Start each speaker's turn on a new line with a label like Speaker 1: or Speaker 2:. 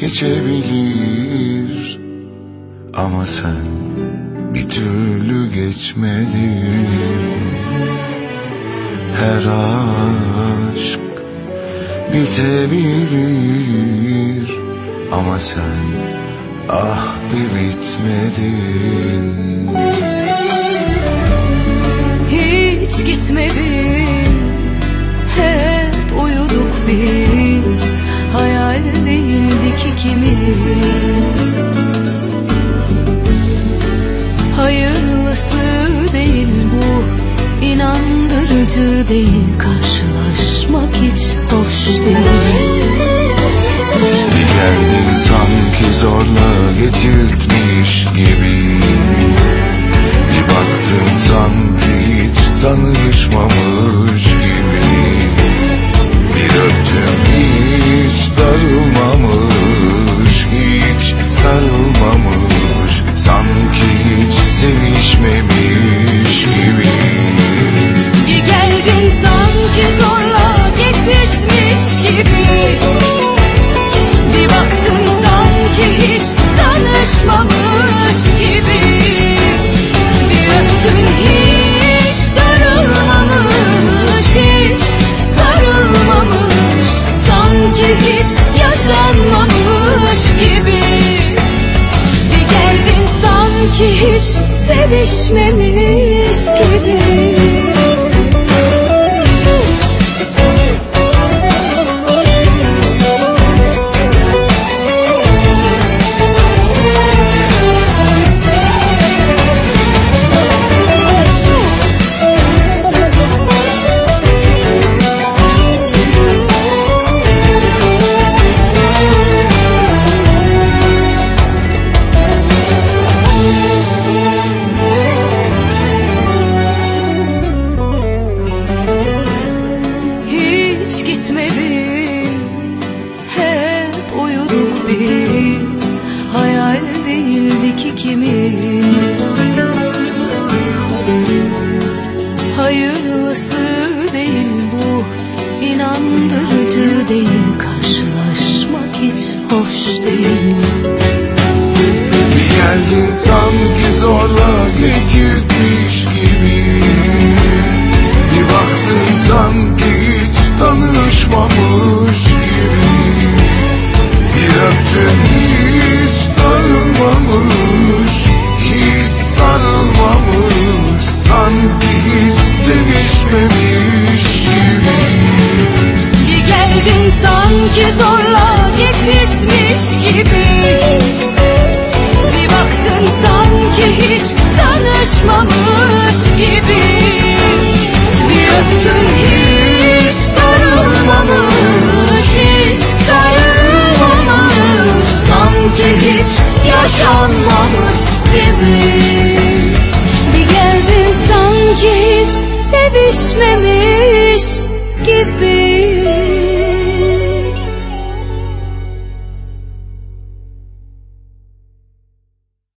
Speaker 1: geçebilir. Ama sen bir türlü geçmedin. Her aşk bitebilir. Ama sen ah bir bitmedin.
Speaker 2: Hiç gitmedin inandırıcı değil Karşılaşmak hiç hoş değil.
Speaker 1: Bir geldin sanki zorla getirtmiş gibi. Bir baktın sanki hiç tanışmamış sanki hiç sevişmemiş gibi
Speaker 2: Hiç gitmedin Hep uyuduk biz. Hayal değildik ikimiz. Hayırlısı değil bu. İnandırıcı değil. Karşılaşmak hiç hoş değil
Speaker 1: tanışmamış gibi. Bir öptün hiç darılmamış Hiç sarılmamış Sanki hiç sevişmemiş gibi.
Speaker 2: Bir geldin sanki zorla getirtmiş gibi. Bir baktın sanki hiç tanışmamış gibi. Bir öptün hiç geldin sanki hiç sevişmemiş gibi